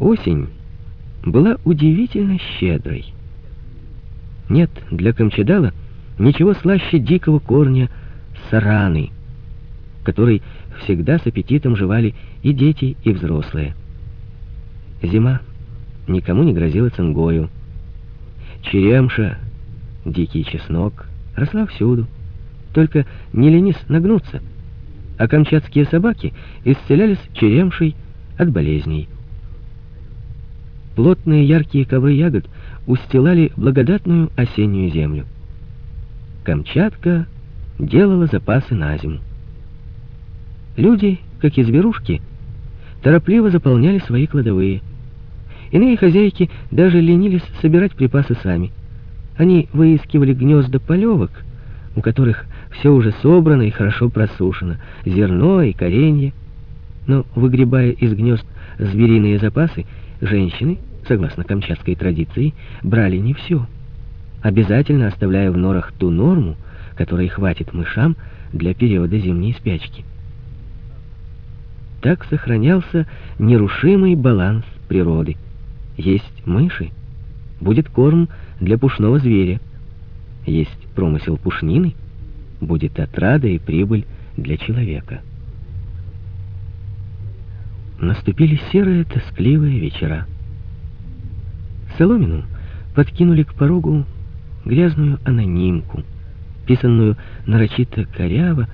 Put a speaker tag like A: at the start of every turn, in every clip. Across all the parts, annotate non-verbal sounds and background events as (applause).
A: Осень была удивительно щедрой. Нет для Камчадала ничего слаще дикого корня сараны, который всегда с аппетитом жевали и дети, и взрослые. Зима никому не грозила цингою. Черемша, дикий чеснок, росла всюду. Только не ленись нагнуться, а камчатские собаки исцелялись черемшей от болезней. Плотные яркие ковры ягод устилали благодатную осеннюю землю. Камчатка делала запасы на зиму. Люди, как и зверушки, торопливо заполняли свои кладовые. Иные хозяйки даже ленились собирать припасы сами. Они выискивали гнезда полевок, у которых все уже собрано и хорошо просушено, зерно и коренье. Но, выгребая из гнезд звериные запасы, женщины, согласно камчатской традиции, брали не все, обязательно оставляя в норах ту норму, которой хватит мышам для периода зимней спячки. Так сохранялся нерушимый баланс природы. Есть мыши, будет корм для пушного зверя. Есть промысел пушнины, будет отрада и прибыль для человека. Наступили серые тоскливые вечера. Соломину подкинули к порогу грязную анонимку, писанную нарочито коряво,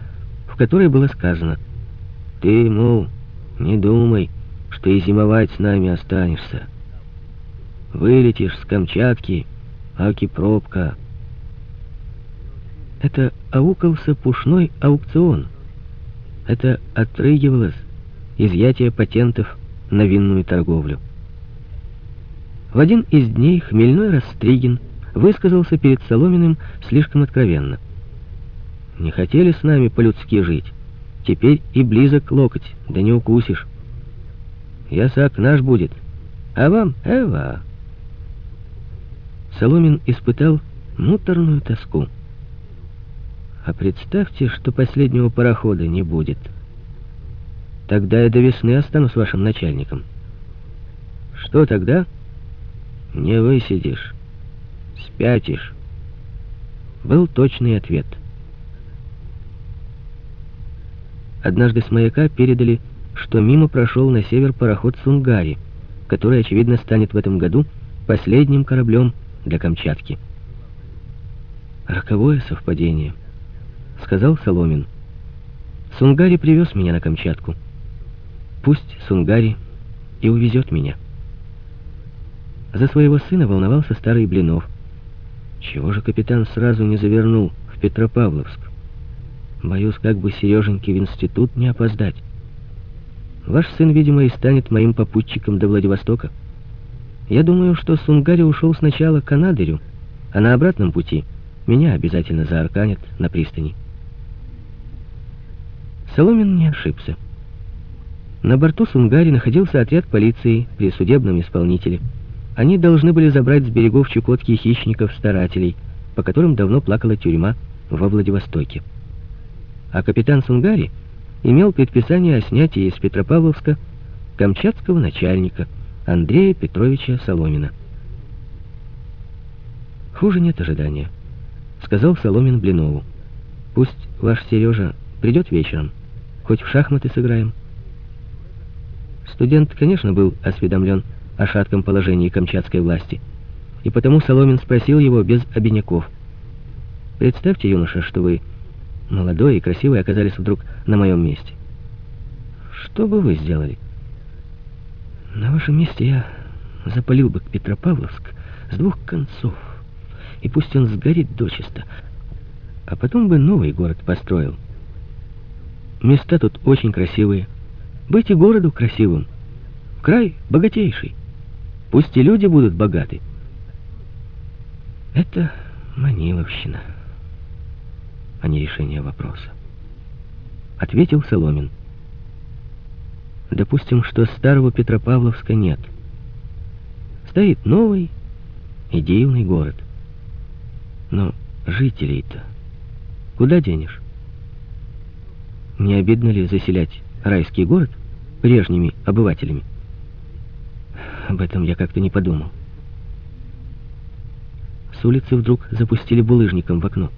A: в которой было сказано «Ты, мол, не думай, что и зимовать с нами останешься. Вылетишь с Камчатки, аки пробка». Это аукался пушной аукцион. Это отрыгивалось изъятие патентов на винную торговлю. В один из дней хмельной Растригин высказался перед Соломиным слишком откровенно. «Не хотели с нами по-людски жить. Теперь и близок локоть, да не укусишь. Ясак наш будет, а вам Эва». Соломин испытал муторную тоску. А представьте, что последнего парохода не будет. Тогда я до весны останусь вашим начальником. Что тогда? Не высидишь. Спятишь. Был точный ответ. Однажды с маяка передали, что мимо прошел на север пароход «Сунгари», который, очевидно, станет в этом году последним кораблем для Камчатки. Роковое совпадение — сказал Соломин. Сунгари привез меня на Камчатку. Пусть Сунгари и увезет меня. За своего сына волновался старый Блинов. Чего же капитан сразу не завернул в Петропавловск? Боюсь, как бы Сереженьке в институт не опоздать. Ваш сын, видимо, и станет моим попутчиком до Владивостока. Я думаю, что Сунгари ушел сначала к Анадырю, а на обратном пути меня обязательно заарканят на пристани. Соломин не ошибся. На борту Сунгари находился отряд полиции при судебном исполнителе. Они должны были забрать с берегов Чукотки хищников-старателей, по которым давно плакала тюрьма во Владивостоке. А капитан Сунгари имел предписание о снятии из Петропавловска камчатского начальника Андрея Петровича Соломина. «Хуже нет ожидания», — сказал Соломин Блинову. «Пусть ваш Сережа придет вечером». Хоть в шахматы сыграем. Студент, конечно, был осведомлен о шатком положении камчатской власти, и потому Соломин спросил его без обиняков. «Представьте, юноша, что вы молодой и красивый оказались вдруг на моем месте. Что бы вы сделали?» «На вашем месте я запалил бы Петропавловск с двух концов, и пусть он сгорит дочисто, а потом бы новый город построил». Места тут очень красивые. Быть и городу красивым. Край богатейший. Пусть и люди будут богаты. Это Маниловщина, а не решение вопроса. Ответил Соломин. Допустим, что старого Петропавловска нет. Стоит новый и город. Но жителей-то куда денешь? Не обидно ли заселять райский город прежними обывателями? Об этом я как-то не подумал. С улицы вдруг запустили булыжником в окно.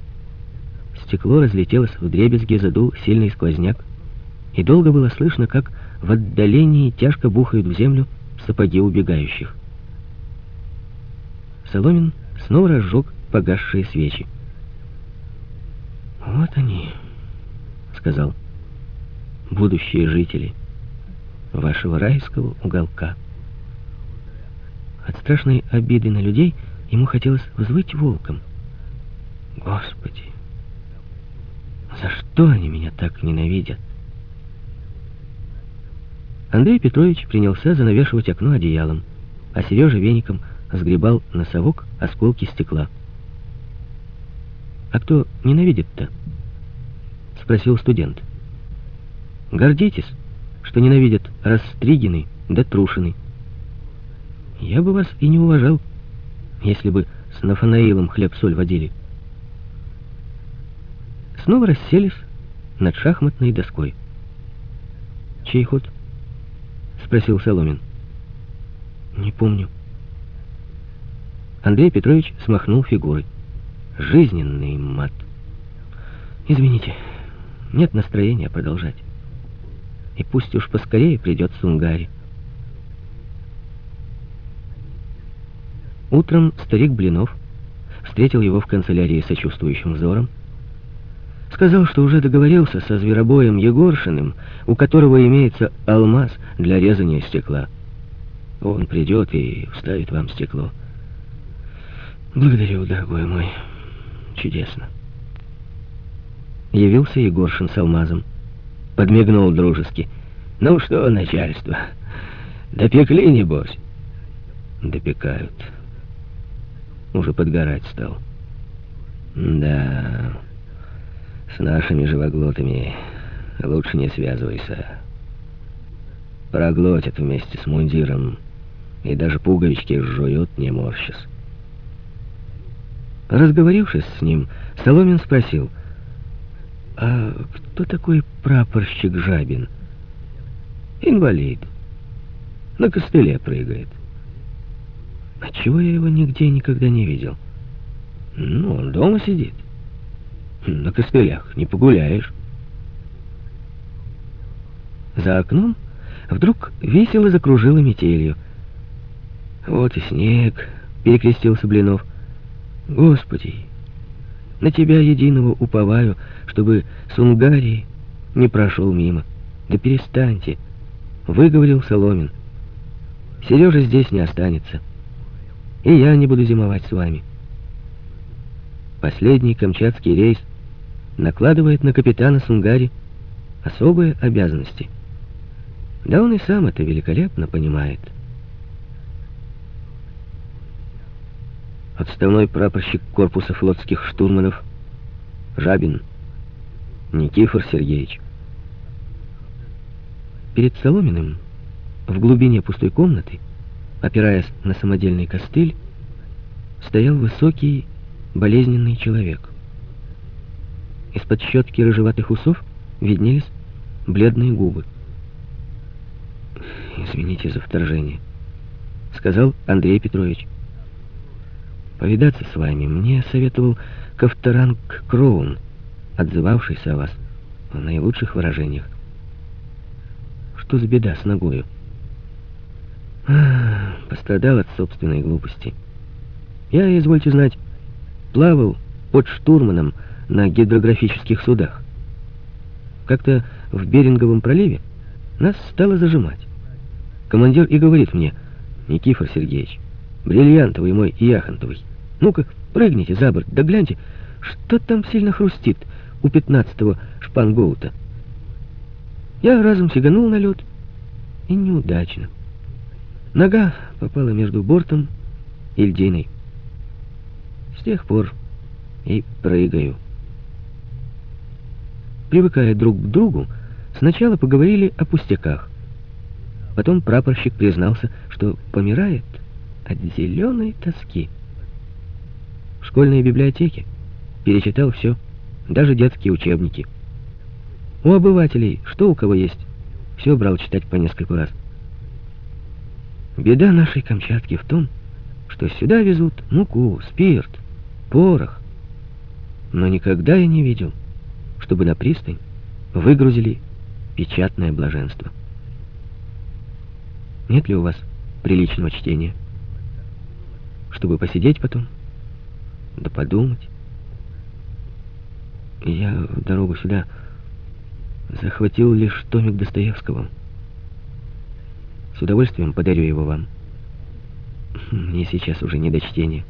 A: Стекло разлетелось в дребезги, задул сильный сквозняк, и долго было слышно, как в отдалении тяжко бухают в землю сапоги убегающих. Соломин снова разжег погасшие свечи. «Вот они», — сказал, — «будущие жители вашего райского уголка». От страшной обиды на людей ему хотелось взвыть волком. «Господи, за что они меня так ненавидят?» Андрей Петрович принялся занавешивать окно одеялом, а Сережа веником сгребал на совок осколки стекла. «А кто ненавидит-то?» — спросил студент. «Гордитесь, что ненавидят Растригины да Трушины. Я бы вас и не уважал, если бы с Нафанаилом хлеб-соль водили». Снова расселись над шахматной доской. «Чей ход?» — спросил Соломин. «Не помню». Андрей Петрович смахнул фигуры. Жизненный мат. «Извините, нет настроения продолжать. И пусть уж поскорее придет Сунгари». Утром старик Блинов встретил его в канцелярии сочувствующим взором, Сказал, что уже договорился со зверобоем Егоршиным, у которого имеется алмаз для резания стекла. Он придет и вставит вам стекло. Благодарю, дорогой мой. Чудесно. Явился Егоршин с алмазом. Подмигнул дружески. Ну что, начальство, допекли, небось? Допекают. Уже подгорать стал. Да... С нашими живоглотами лучше не связывайся. Проглотят вместе с мундиром, и даже пуговички жуют, не морщась. Разговорившись с ним, Соломин спросил, «А кто такой прапорщик Жабин?» «Инвалид. На костыле прыгает». «А чего я его нигде никогда не видел?» «Ну, он дома сидит». На костылях не погуляешь. За окном вдруг весело закружило метелью. Вот и снег, перекрестился Блинов. Господи, на тебя единого уповаю, чтобы Сунгарий не прошел мимо. Да перестаньте, выговорил Соломин. Сережа здесь не останется. И я не буду зимовать с вами. Последний камчатский рейс — накладывает на капитана Сунгари особые обязанности. Да он и сам это великолепно понимает. Отставной прапорщик корпуса флотских штурманов Жабин Никифор Сергеевич. Перед Соломиным в глубине пустой комнаты, опираясь на самодельный костыль, стоял высокий, болезненный человек — из-под щетки рыжеватых усов виднелись бледные губы. «Извините за вторжение», — сказал Андрей Петрович. «Повидаться с вами мне советовал Ковторанг Кроун, отзывавшийся о вас в наилучших выражениях. Что за беда с ногою?» (sighs) «Пострадал от собственной глупости. Я, извольте знать, плавал под штурманом, на гидрографических судах. Как-то в Беринговом проливе нас стало зажимать. Командир и говорит мне, Никифор Сергеевич, бриллиантовый мой и яхонтовый, ну-ка, прыгните за борт, да гляньте, что там сильно хрустит у пятнадцатого шпангоута. Я разом сиганул на лед, и неудачно. Нога попала между бортом и льдиной. С тех пор и прыгаю. Привыкая друг к другу, сначала поговорили о пустяках. Потом прапорщик признался, что помирает от зеленой тоски. В школьной библиотеке перечитал все, даже детские учебники. У обывателей, что у кого есть, все брал читать по нескольку раз. Беда нашей Камчатки в том, что сюда везут муку, спирт, порох. Но никогда я не видел, чтобы на пристань выгрузили печатное блаженство. Нет ли у вас приличного чтения? Чтобы посидеть потом, да подумать. Я в дорогу сюда захватил лишь томик Достоевского. С удовольствием подарю его вам. Мне сейчас уже не до чтения.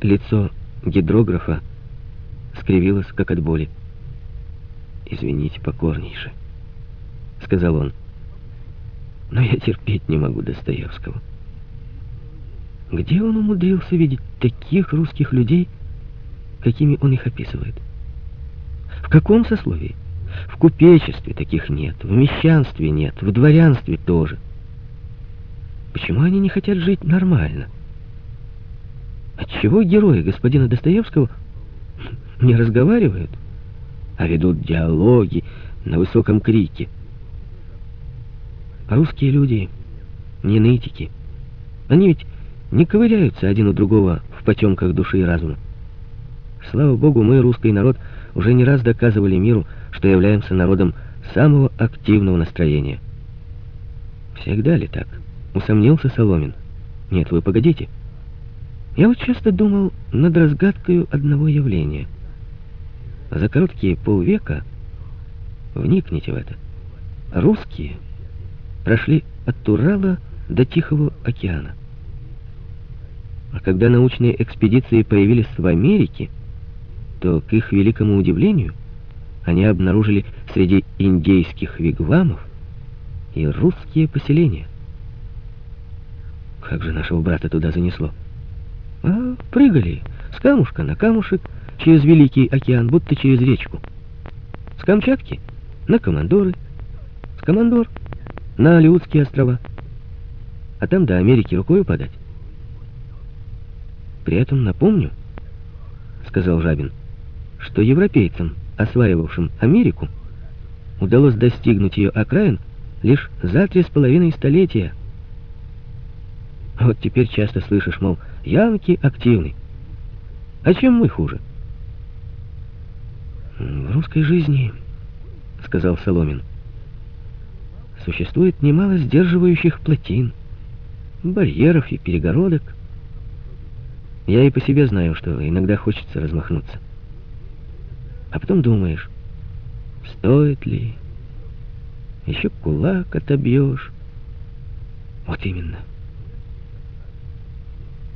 A: Лицо гидрографа скривилось, как от боли. «Извините покорнейше», — сказал он. «Но я терпеть не могу Достоевского. Где он умудрился видеть таких русских людей, какими он их описывает? В каком сословии? В купечестве таких нет, в мещанстве нет, в дворянстве тоже. Почему они не хотят жить нормально? Отчего герои господина Достоевского (laughs) не разговаривают, а ведут диалоги на высоком крике? Русские люди не нытики. Они ведь не ковыряются один у другого в потемках души и разума. Слава Богу, мы, русский народ, уже не раз доказывали миру, что являемся народом самого активного настроения. Всегда ли так? Усомнился Соломин. Нет, вы погодите. Я вот часто думал над разгадкой одного явления. За короткие полвека, вникните в это, русские прошли от Урала до Тихого океана. А когда научные экспедиции появились в Америке, то, к их великому удивлению, они обнаружили среди индейских вигвамов и русские поселения. Как же нашего брата туда занесло? А, прыгали с камушка на камушек через Великий океан, будто через речку. С Камчатки на Командоры, с Командор на Алиутские острова, а там до Америки рукой подать. При этом напомню, сказал Жабин, что европейцам, осваивавшим Америку, удалось достигнуть ее окраин лишь за три с половиной столетия. Вот теперь часто слышишь, мол, янки активны. А чем мы хуже? В русской жизни, сказал Соломин, существует немало сдерживающих плотин, барьеров и перегородок. Я и по себе знаю, что иногда хочется размахнуться. А потом думаешь, стоит ли? Еще кулак отобьешь. Вот именно.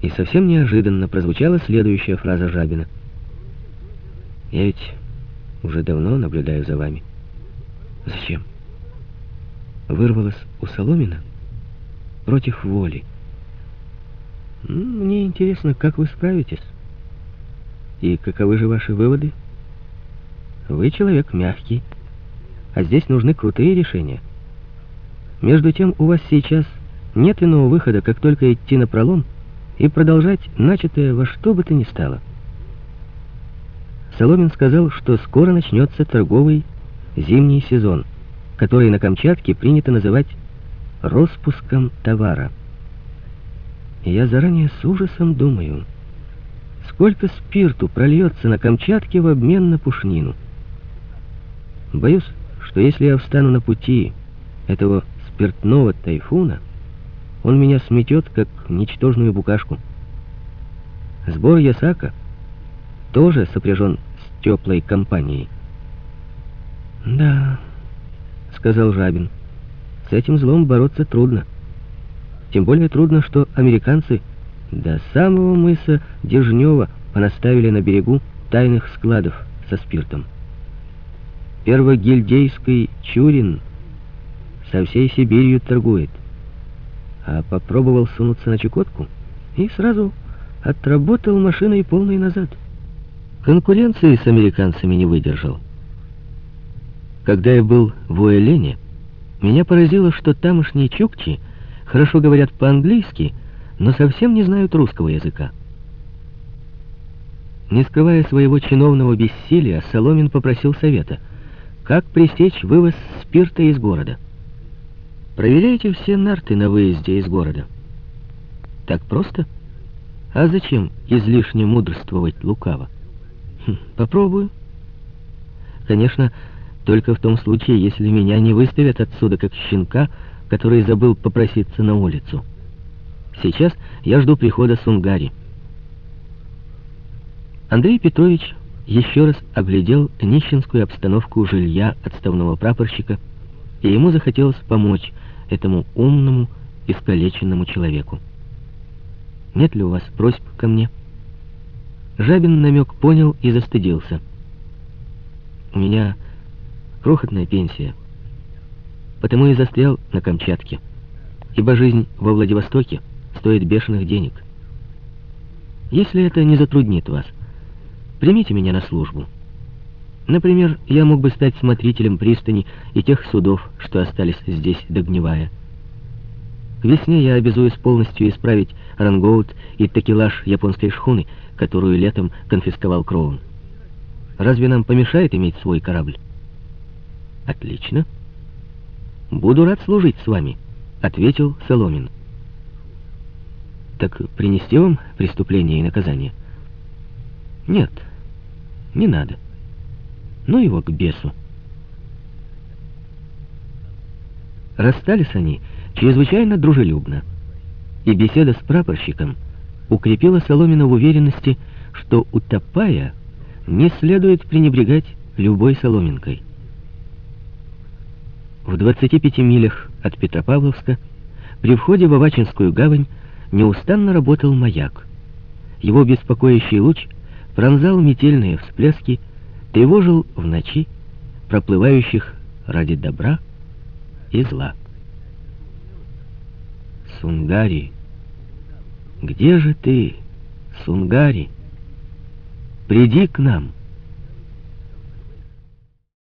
A: И совсем неожиданно прозвучала следующая фраза Жабина. «Я ведь уже давно наблюдаю за вами». «Зачем?» Вырвалась у Соломина против воли. «Мне интересно, как вы справитесь. И каковы же ваши выводы?» Вы человек мягкий, а здесь нужны крутые решения. Между тем, у вас сейчас нет иного выхода, как только идти на пролом и продолжать начатое во что бы то ни стало. Соломин сказал, что скоро начнется торговый зимний сезон, который на Камчатке принято называть распуском товара. И я заранее с ужасом думаю, сколько спирту прольется на Камчатке в обмен на пушнину. Боюсь, что если я встану на пути этого спиртного тайфуна, он меня сметет, как ничтожную букашку. Сбор Ясака тоже сопряжен с теплой компанией. «Да», — сказал Жабин, — «с этим злом бороться трудно. Тем более трудно, что американцы до самого мыса Дежнева понаставили на берегу тайных складов со спиртом. Первогильдейский Чурин со всей Сибирью торгует, а попробовал сунуться на Чукотку и сразу отработал машиной полной назад. Конкуренции с американцами не выдержал. Когда я был в Уэлене, меня поразило, что тамошние чукчи хорошо говорят по-английски, но совсем не знают русского языка. Не скрывая своего чиновного бессилия, Соломин попросил совета — как пресечь вывоз спирта из города. Проверяйте все нарты на выезде из города. Так просто? А зачем излишне мудрствовать лукаво? Хм, попробую. Конечно, только в том случае, если меня не выставят отсюда как щенка, который забыл попроситься на улицу. Сейчас я жду прихода Сунгари. Андрей Петрович еще раз оглядел нищенскую обстановку жилья отставного прапорщика, и ему захотелось помочь этому умному, искалеченному человеку. «Нет ли у вас просьб ко мне?» Жабин намек понял и застыдился. «У меня крохотная пенсия, потому и застрял на Камчатке, ибо жизнь во Владивостоке стоит бешеных денег. Если это не затруднит вас, примите меня на службу». Например, я мог бы стать смотрителем пристани и тех судов, что остались здесь догнивая. К весне я обязуюсь полностью исправить рангоут и такелаж японской шхуны, которую летом конфисковал Кроун. Разве нам помешает иметь свой корабль? Отлично. Буду рад служить с вами, ответил Соломин. Так принести вам преступление и наказание? Нет, не надо. Ну его к бесу. Расстались они чрезвычайно дружелюбно, и беседа с прапорщиком укрепила Соломина в уверенности, что, утопая, не следует пренебрегать любой соломинкой. В 25 милях от Петропавловска при входе в Авачинскую гавань неустанно работал маяк. Его беспокоящий луч пронзал метельные всплески тревожил в ночи проплывающих ради добра и зла. Сунгари, где же ты, Сунгари? Приди к нам.